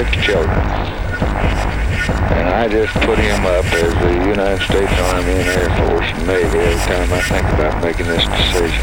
six children. And I just put him up as the United States Army and Air Force and Navy every time I think about making this decision.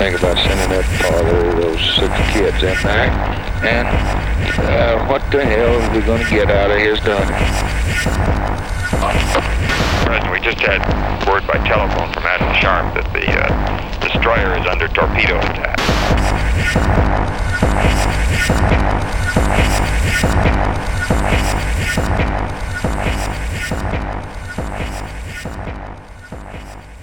Think about sending that father those six kids in there. And uh, what the hell are we going to get out of his daughter? We just had word by telephone from Admiral Sharp that the uh, destroyer is under torpedo attack.